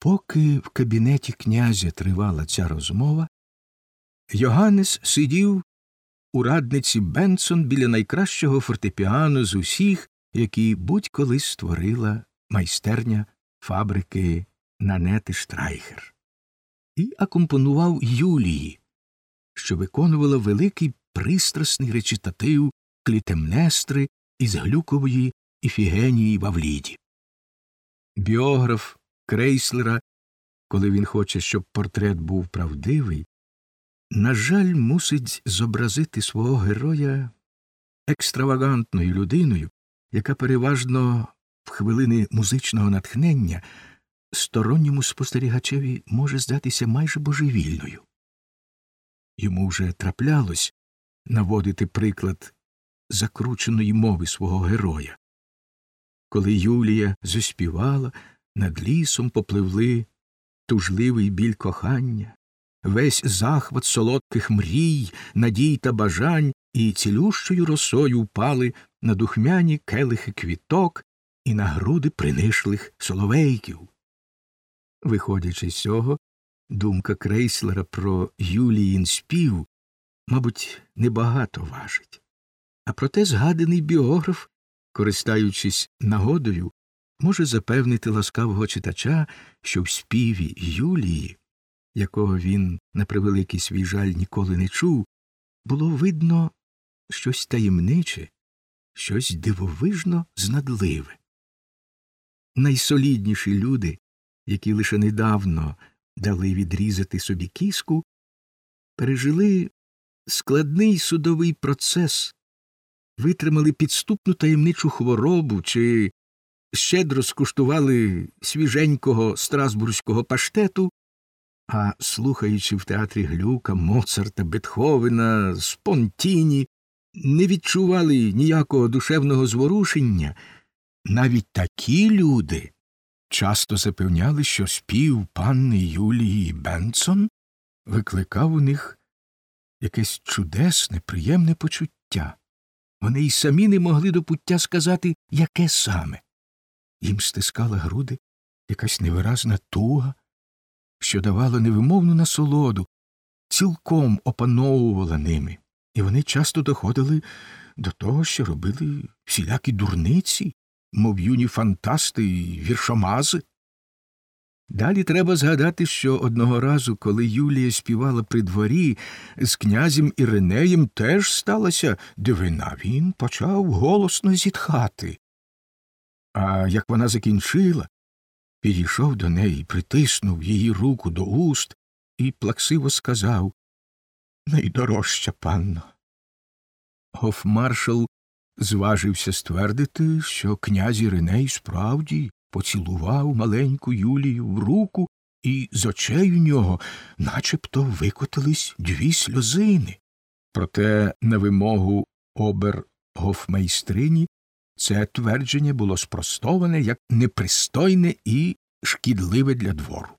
Поки в кабінеті князя тривала ця розмова, Йоганнес сидів у радниці Бенсон біля найкращого фортепіано з усіх, які будь-коли створила майстерня фабрики Нанети Штрайхер, і акомпонував Юлії, що виконувала великий пристрасний речитатив клітемнестри із глюкової Іфігенії Вавліді. Біограф Крейслера, коли він хоче, щоб портрет був правдивий, на жаль, мусить зобразити свого героя екстравагантною людиною, яка переважно в хвилини музичного натхнення сторонньому спостерігачеві може здатися майже божевільною. Йому вже траплялось наводити приклад закрученої мови свого героя. Коли Юлія заспівала, над лісом попливли тужливий біль кохання, весь захват солодких мрій, надій та бажань і цілющою росою впали на духмяні келихи квіток і на груди принишлих соловейків. Виходячи з цього, думка крейслера про Юліїн спів, мабуть, небагато важить. А проте згаданий біограф, користаючись нагодою, може запевнити ласкавого читача, що в співі Юлії, якого він, на превеликий свій жаль, ніколи не чув, було видно щось таємниче, щось дивовижно знадливе. Найсолідніші люди, які лише недавно дали відрізати собі кіску, пережили складний судовий процес, витримали підступну таємничу хворобу чи щедро скуштували свіженького страсбурзького паштету, а слухаючи в театрі Глюка, Моцарта, Бетховена, Спонтіні, не відчували ніякого душевного зворушення, навіть такі люди часто запевняли, що спів панни Юлії Бенсон викликав у них якесь чудесне, приємне почуття. Вони й самі не могли до пуття сказати, яке саме. Їм стискала груди якась невиразна туга, що давала невимовну насолоду, цілком опановувала ними, і вони часто доходили до того, що робили всілякі дурниці, мов юні фантасти й віршомази. Далі треба згадати, що одного разу, коли Юлія співала при дворі, з князем Іринеєм теж сталася дивина. Він почав голосно зітхати. А як вона закінчила, підійшов до неї, притиснув її руку до уст і плаксиво сказав Найдорожча панно. Гофмаршал зважився ствердити, що князь Іриней справді поцілував маленьку Юлію в руку, і з очей у нього начебто викотились дві сльозини. Проте на вимогу обергофмейстрині це твердження було спростоване як непристойне і шкідливе для двору.